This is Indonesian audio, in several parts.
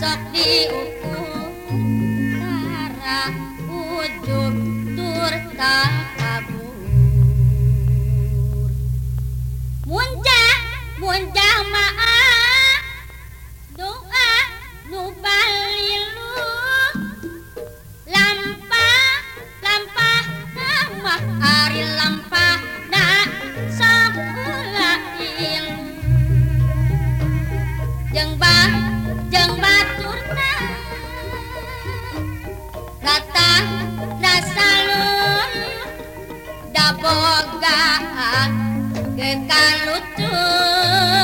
sok diukur cara ujung tur tak kabur. Muncak muncah maaf doa nubalilu lampa lampa mah ari lampa nak sok ulah ilu jeng bang apa enggak kekalucu lucu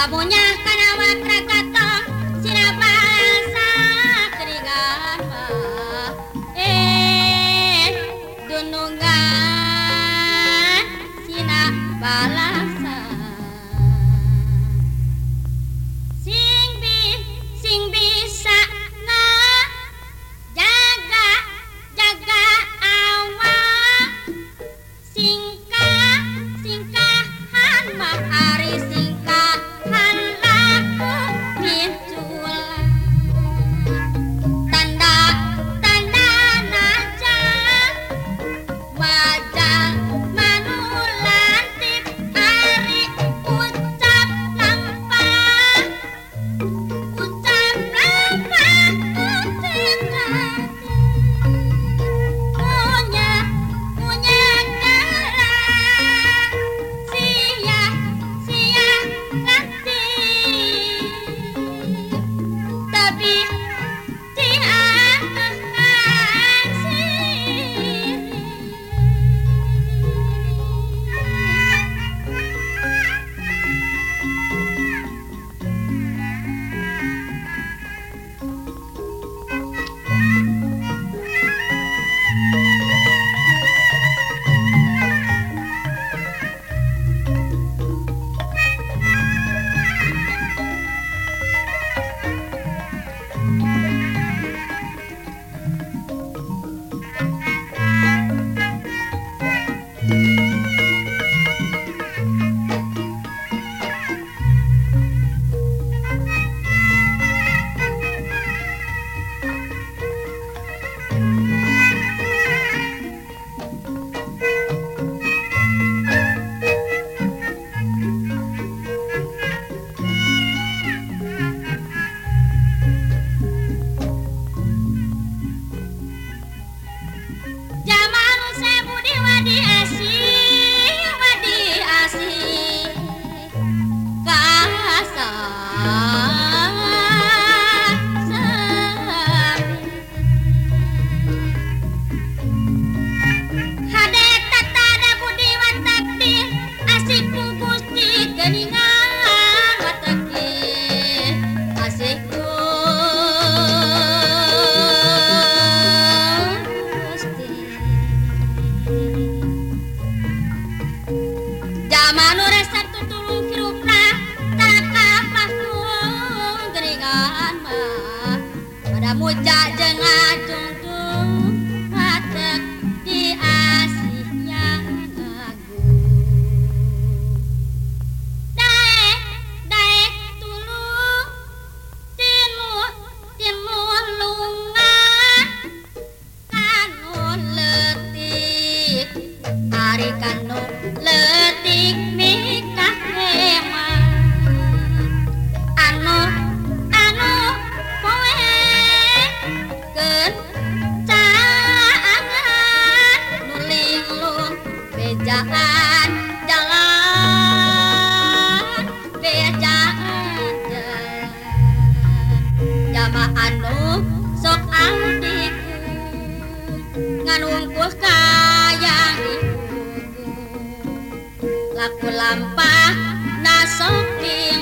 La moñaca. muja jengan Sampah nasok di